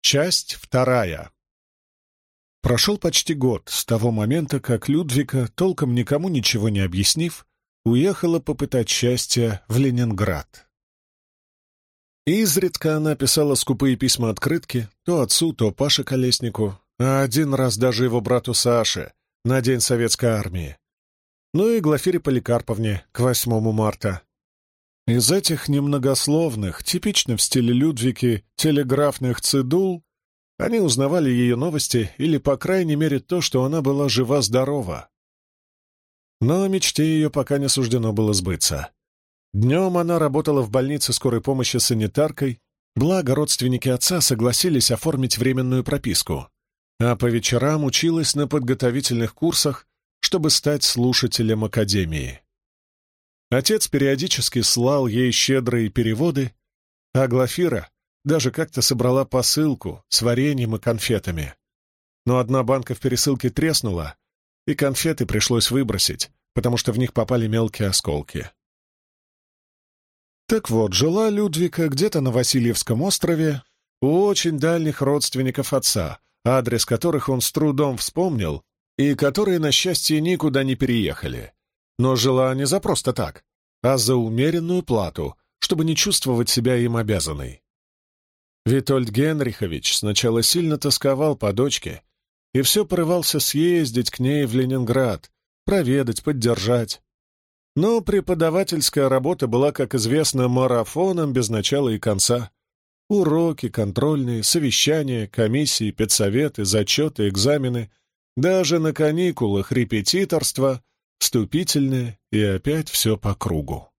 Часть вторая. Прошел почти год с того момента, как Людвика, толком никому ничего не объяснив, уехала попытать счастья в Ленинград. Изредка она писала скупые письма-открытки то отцу, то Паше Колеснику, а один раз даже его брату Саше на День Советской Армии. Ну и Глафире Поликарповне к 8 марта. Из этих немногословных, типично в стиле Людвики, телеграфных цидул, они узнавали ее новости или, по крайней мере, то, что она была жива-здорова. Но мечте ее пока не суждено было сбыться. Днем она работала в больнице скорой помощи санитаркой, благо родственники отца согласились оформить временную прописку, а по вечерам училась на подготовительных курсах, чтобы стать слушателем академии. Отец периодически слал ей щедрые переводы, а Глафира даже как-то собрала посылку с вареньем и конфетами. Но одна банка в пересылке треснула, и конфеты пришлось выбросить, потому что в них попали мелкие осколки. Так вот, жила Людвика где-то на Васильевском острове у очень дальних родственников отца, адрес которых он с трудом вспомнил, и которые, на счастье, никуда не переехали. Но жила не за просто так, а за умеренную плату, чтобы не чувствовать себя им обязанной. Витольд Генрихович сначала сильно тосковал по дочке и все порывался съездить к ней в Ленинград, проведать, поддержать. Но преподавательская работа была, как известно, марафоном без начала и конца. Уроки, контрольные, совещания, комиссии, педсоветы, зачеты, экзамены, даже на каникулах репетиторство — вступительное и опять все по кругу.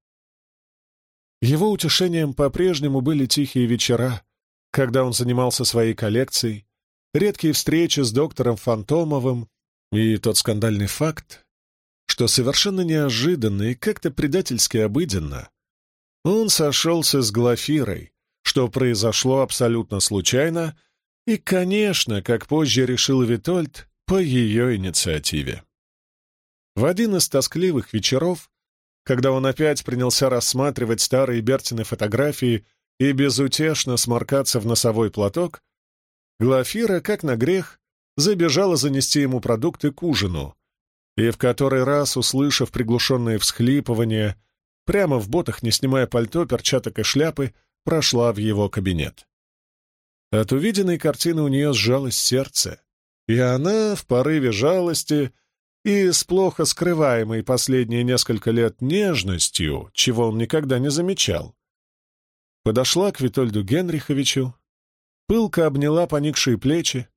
Его утешением по-прежнему были тихие вечера, когда он занимался своей коллекцией, редкие встречи с доктором Фантомовым и тот скандальный факт, что совершенно неожиданно и как-то предательски обыденно он сошелся с Глафирой, что произошло абсолютно случайно и, конечно, как позже решил Витольд, по ее инициативе. В один из тоскливых вечеров, когда он опять принялся рассматривать старые Бертины фотографии и безутешно сморкаться в носовой платок, Глафира, как на грех, забежала занести ему продукты к ужину, и в который раз, услышав приглушенные всхлипывания, прямо в ботах, не снимая пальто, перчаток и шляпы, прошла в его кабинет. От увиденной картины у нее сжалось сердце, и она, в порыве жалости, и с плохо скрываемой последние несколько лет нежностью, чего он никогда не замечал, подошла к Витольду Генриховичу, пылко обняла поникшие плечи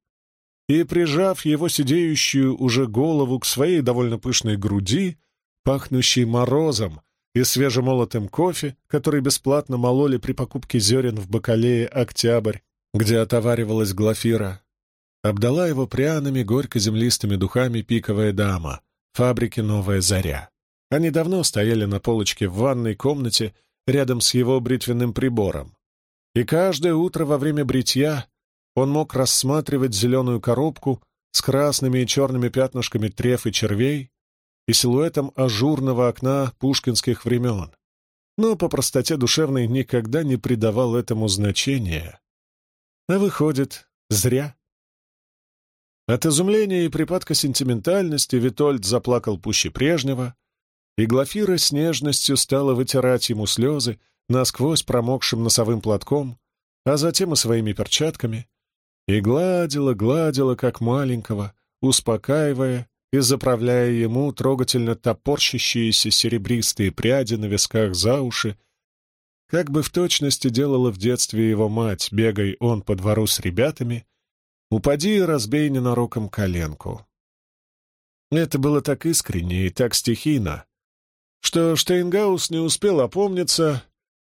и, прижав его сидеющую уже голову к своей довольно пышной груди, пахнущей морозом и свежемолотым кофе, который бесплатно мололи при покупке зерен в бакалее «Октябрь», где отоваривалась Глафира, обдала его пряными, горько-землистыми духами пиковая дама, фабрики «Новая заря». Они давно стояли на полочке в ванной комнате рядом с его бритвенным прибором. И каждое утро во время бритья он мог рассматривать зеленую коробку с красными и черными пятнышками треф и червей и силуэтом ажурного окна пушкинских времен, но по простоте душевной никогда не придавал этому значения. А выходит, зря. От изумления и припадка сентиментальности Витольд заплакал пуще прежнего, и Глафира с нежностью стала вытирать ему слезы насквозь промокшим носовым платком, а затем и своими перчатками, и гладила, гладила, как маленького, успокаивая и заправляя ему трогательно топорщащиеся серебристые пряди на висках за уши, как бы в точности делала в детстве его мать, бегай он по двору с ребятами Упади и разбей ненароком коленку. Это было так искренне и так стихийно, что Штейнгаус не успел опомниться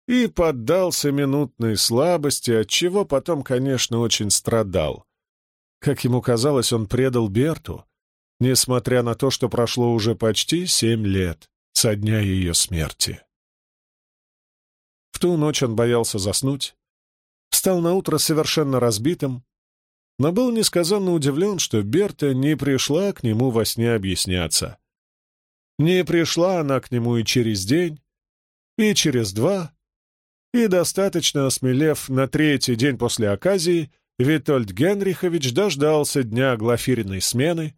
и поддался минутной слабости, от чего потом, конечно, очень страдал. Как ему казалось, он предал Берту, несмотря на то, что прошло уже почти семь лет со дня ее смерти. В ту ночь он боялся заснуть, встал наутро совершенно разбитым, но был несказанно удивлен, что Берта не пришла к нему во сне объясняться. Не пришла она к нему и через день, и через два, и, достаточно осмелев на третий день после оказии, Витольд Генрихович дождался дня Глафириной смены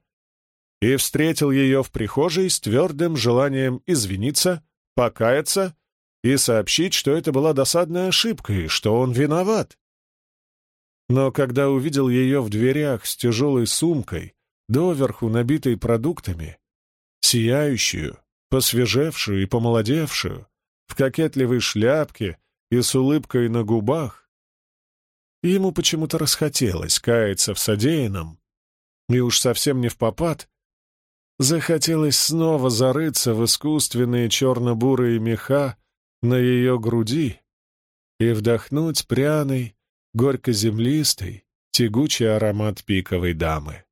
и встретил ее в прихожей с твердым желанием извиниться, покаяться и сообщить, что это была досадная ошибка и что он виноват. Но когда увидел ее в дверях с тяжелой сумкой, доверху набитой продуктами, сияющую, посвежевшую и помолодевшую, в кокетливой шляпке и с улыбкой на губах, ему почему-то расхотелось каяться в содеянном, и уж совсем не в попад, захотелось снова зарыться в искусственные черно-бурые меха на ее груди и вдохнуть пряный, горько-землистый, тягучий аромат пиковой дамы.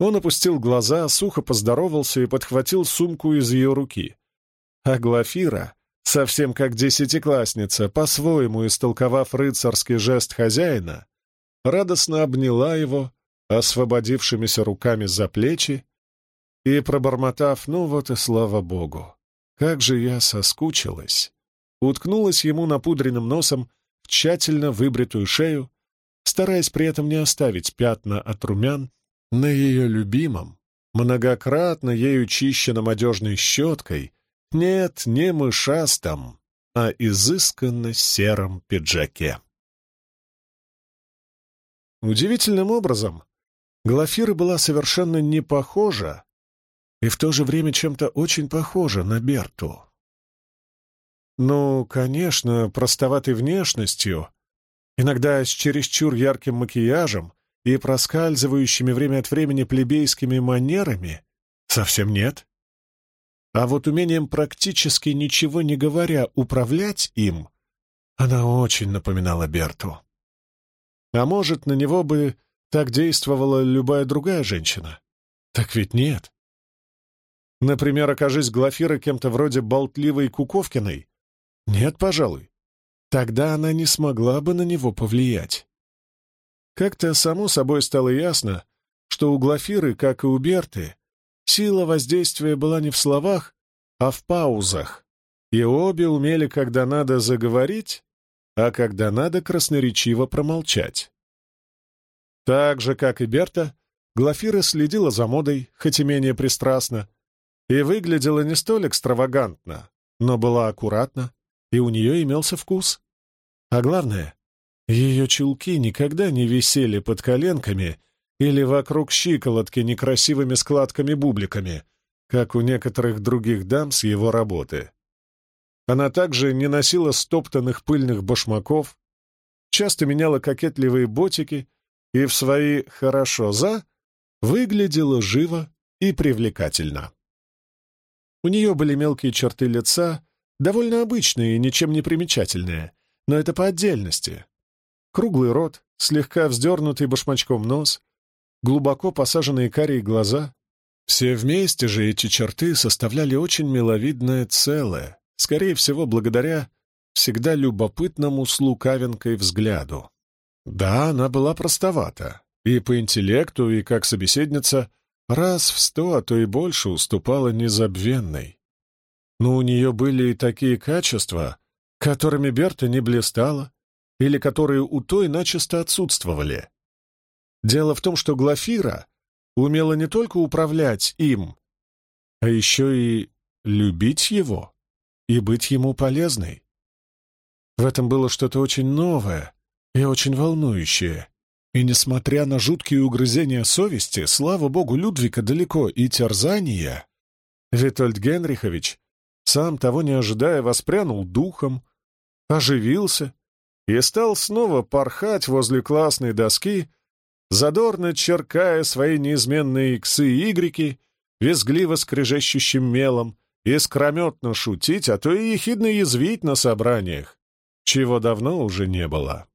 Он опустил глаза, сухо поздоровался и подхватил сумку из ее руки. А Глафира, совсем как десятиклассница, по-своему истолковав рыцарский жест хозяина, радостно обняла его освободившимися руками за плечи и, пробормотав «ну вот и слава богу», как же я соскучилась, уткнулась ему напудренным носом тщательно выбритую шею, стараясь при этом не оставить пятна от румян на ее любимом, многократно ею чищенном одежной щеткой, нет, не мышастом, а изысканно сером пиджаке. Удивительным образом, Глафира была совершенно не похожа и в то же время чем-то очень похожа на Берту. Ну, конечно, простоватой внешностью, иногда с чересчур ярким макияжем и проскальзывающими время от времени плебейскими манерами совсем нет. А вот умением практически ничего не говоря управлять им, она очень напоминала Берту. А может, на него бы так действовала любая другая женщина? Так ведь нет. Например, окажись Глафира кем-то вроде болтливой Куковкиной? Нет, пожалуй. Тогда она не смогла бы на него повлиять. Как-то само собой стало ясно, что у Глафиры, как и у Берты, сила воздействия была не в словах, а в паузах, и обе умели, когда надо заговорить, а когда надо красноречиво промолчать. Так же, как и Берта, Глафира следила за модой, хоть и менее пристрастно, и выглядела не столь экстравагантно, но была аккуратна, и у нее имелся вкус. А главное, ее чулки никогда не висели под коленками или вокруг щиколотки некрасивыми складками-бубликами, как у некоторых других дам с его работы. Она также не носила стоптанных пыльных башмаков, часто меняла кокетливые ботики и в свои «хорошо за» выглядела живо и привлекательно. У нее были мелкие черты лица, довольно обычные и ничем не примечательные, но это по отдельности, Круглый рот, слегка вздернутый башмачком нос, глубоко посаженные карие глаза. Все вместе же эти черты составляли очень миловидное целое, скорее всего, благодаря всегда любопытному с лукавинкой взгляду. Да, она была простовата, и по интеллекту, и как собеседница раз в сто, а то и больше уступала незабвенной. Но у нее были и такие качества, которыми Берта не блистала, или которые у той начисто отсутствовали. Дело в том, что Глафира умела не только управлять им, а еще и любить его и быть ему полезной. В этом было что-то очень новое и очень волнующее. И несмотря на жуткие угрызения совести, слава богу, Людвика далеко и терзания, Витольд Генрихович, сам того не ожидая, воспрянул духом, оживился и стал снова порхать возле классной доски, задорно черкая свои неизменные иксы и игреки, визгливо скрежещущим мелом, и скрометно шутить, а то и ехидно язвить на собраниях, чего давно уже не было.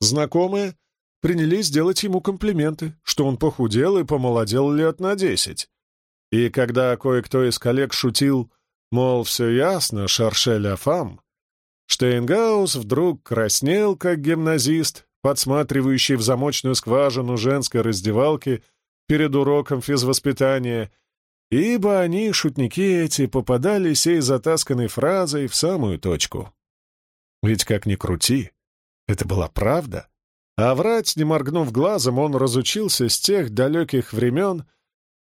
Знакомые принялись делать ему комплименты, что он похудел и помолодел лет на десять. И когда кое-кто из коллег шутил, мол, все ясно, шаршеля фам, Штейнгаус вдруг краснел, как гимназист, подсматривающий в замочную скважину женской раздевалки перед уроком физвоспитания, ибо они, шутники эти, попадали сей затасканной фразой в самую точку. Ведь как ни крути, Это была правда. А врать, не моргнув глазом, он разучился с тех далеких времен,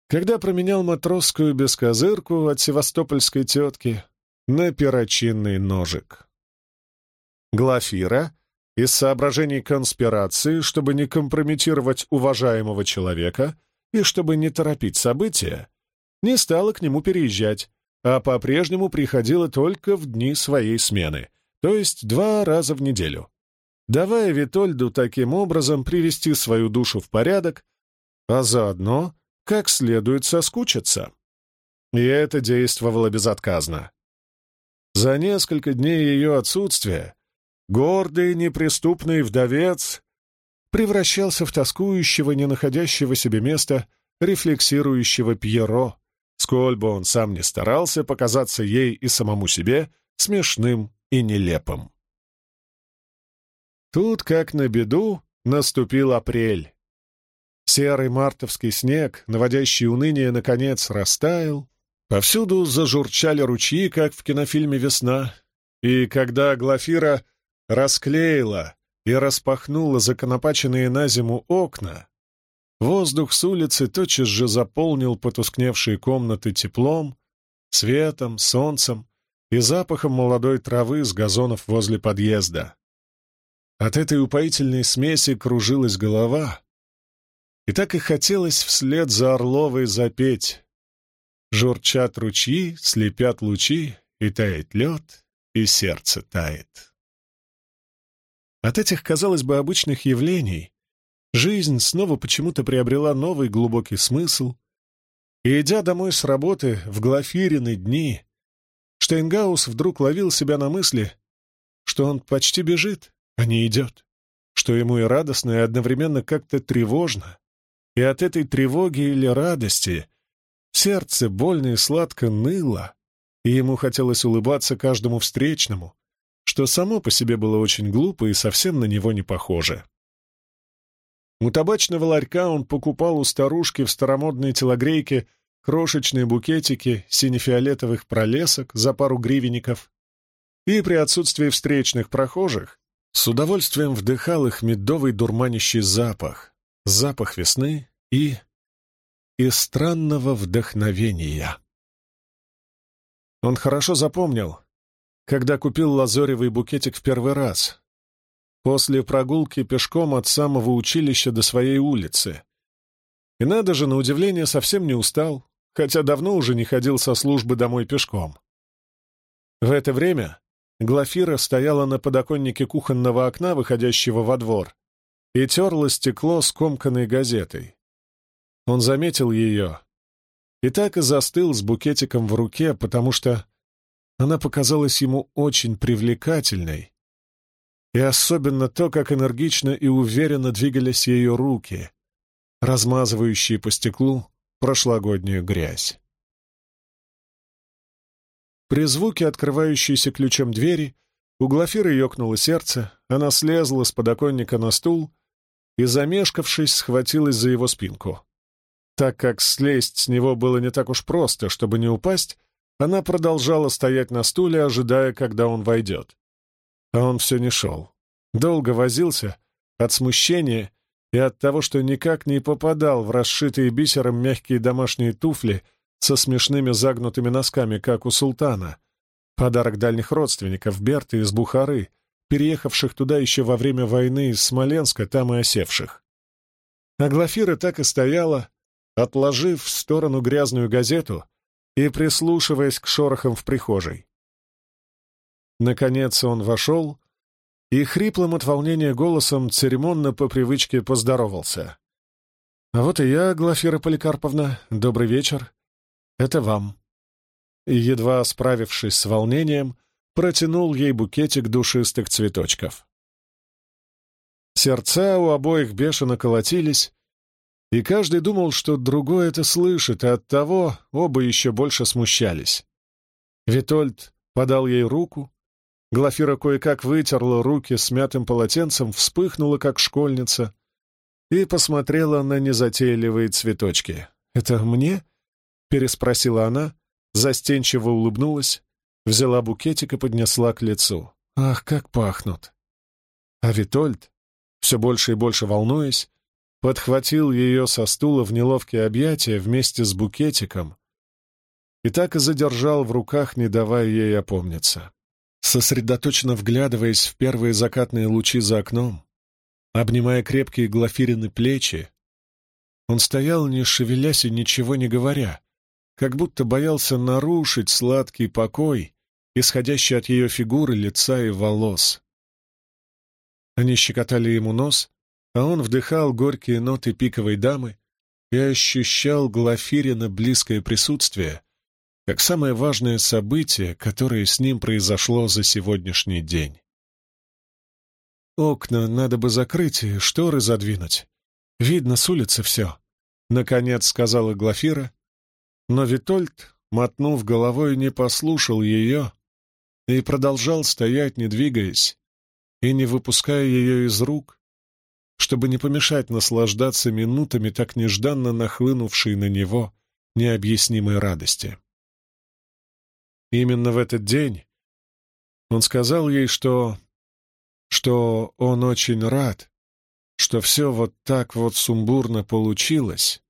когда променял матросскую бескозырку от севастопольской тетки на перочинный ножик. Глафира, из соображений конспирации, чтобы не компрометировать уважаемого человека и чтобы не торопить события, не стала к нему переезжать, а по-прежнему приходила только в дни своей смены, то есть два раза в неделю, давая Витольду таким образом привести свою душу в порядок, а заодно как следует соскучиться. И это действовало безотказно. За несколько дней ее отсутствия гордый неприступный вдовец превращался в тоскующего, не находящего себе места, рефлексирующего Пьеро, сколь бы он сам не старался показаться ей и самому себе смешным и нелепым. Тут, как на беду, наступил апрель. Серый мартовский снег, наводящий уныние, наконец растаял. Повсюду зажурчали ручьи, как в кинофильме «Весна». И когда Глафира расклеила и распахнула законопаченные на зиму окна, Воздух с улицы тотчас же заполнил потускневшие комнаты теплом, светом, солнцем и запахом молодой травы с газонов возле подъезда. От этой упоительной смеси кружилась голова, и так и хотелось вслед за Орловой запеть. Журчат ручьи, слепят лучи, и тает лед, и сердце тает. От этих, казалось бы, обычных явлений Жизнь снова почему-то приобрела новый глубокий смысл, и, идя домой с работы в Глафирины дни, Штейнгаус вдруг ловил себя на мысли, что он почти бежит, а не идет, что ему и радостно, и одновременно как-то тревожно, и от этой тревоги или радости сердце больно и сладко ныло, и ему хотелось улыбаться каждому встречному, что само по себе было очень глупо и совсем на него не похоже. У табачного ларька он покупал у старушки в старомодной телогрейке крошечные букетики сине-фиолетовых пролесок за пару гривенников и при отсутствии встречных прохожих с удовольствием вдыхал их медовый дурманящий запах, запах весны и... и странного вдохновения. Он хорошо запомнил, когда купил лазоревый букетик в первый раз, после прогулки пешком от самого училища до своей улицы. И надо же, на удивление, совсем не устал, хотя давно уже не ходил со службы домой пешком. В это время Глафира стояла на подоконнике кухонного окна, выходящего во двор, и терла стекло скомканной газетой. Он заметил ее и так и застыл с букетиком в руке, потому что она показалась ему очень привлекательной и особенно то, как энергично и уверенно двигались ее руки, размазывающие по стеклу прошлогоднюю грязь. При звуке открывающейся ключом двери у Глафиры ёкнуло сердце, она слезла с подоконника на стул и, замешкавшись, схватилась за его спинку. Так как слезть с него было не так уж просто, чтобы не упасть, она продолжала стоять на стуле, ожидая, когда он войдет. А он все не шел. Долго возился от смущения и от того, что никак не попадал в расшитые бисером мягкие домашние туфли со смешными загнутыми носками, как у султана. Подарок дальних родственников Берты из Бухары, переехавших туда еще во время войны из Смоленска, там и осевших. А Глафира так и стояла, отложив в сторону грязную газету и прислушиваясь к шорохам в прихожей. Наконец он вошел и хриплым от волнения голосом церемонно по привычке поздоровался. «А вот и я, Глафира Поликарповна, добрый вечер. Это вам». Едва справившись с волнением, протянул ей букетик душистых цветочков. Сердца у обоих бешено колотились, и каждый думал, что другой это слышит, и оттого оба еще больше смущались. Витольд подал ей руку, Глафира кое-как вытерла руки смятым полотенцем, вспыхнула, как школьница, и посмотрела на незатейливые цветочки. «Это мне?» — переспросила она, застенчиво улыбнулась, взяла букетик и поднесла к лицу. «Ах, как пахнут!» А Витольд, все больше и больше волнуясь, подхватил ее со стула в неловкие объятия вместе с букетиком и так и задержал в руках, не давая ей опомниться. Сосредоточенно вглядываясь в первые закатные лучи за окном, обнимая крепкие Глафирины плечи, он стоял, не шевелясь и ничего не говоря, как будто боялся нарушить сладкий покой, исходящий от ее фигуры, лица и волос. Они щекотали ему нос, а он вдыхал горькие ноты пиковой дамы и ощущал Глафирина близкое присутствие, как самое важное событие, которое с ним произошло за сегодняшний день. «Окна надо бы закрыть и шторы задвинуть. Видно с улицы все», — наконец сказала Глафира. Но Витольд, мотнув головой, не послушал ее и продолжал стоять, не двигаясь, и не выпуская ее из рук, чтобы не помешать наслаждаться минутами так нежданно нахлынувшей на него необъяснимой радости. Именно в этот день он сказал ей, что... что он очень рад, что все вот так вот сумбурно получилось,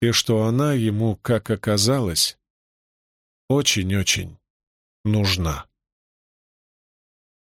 и что она ему, как оказалось, очень-очень нужна.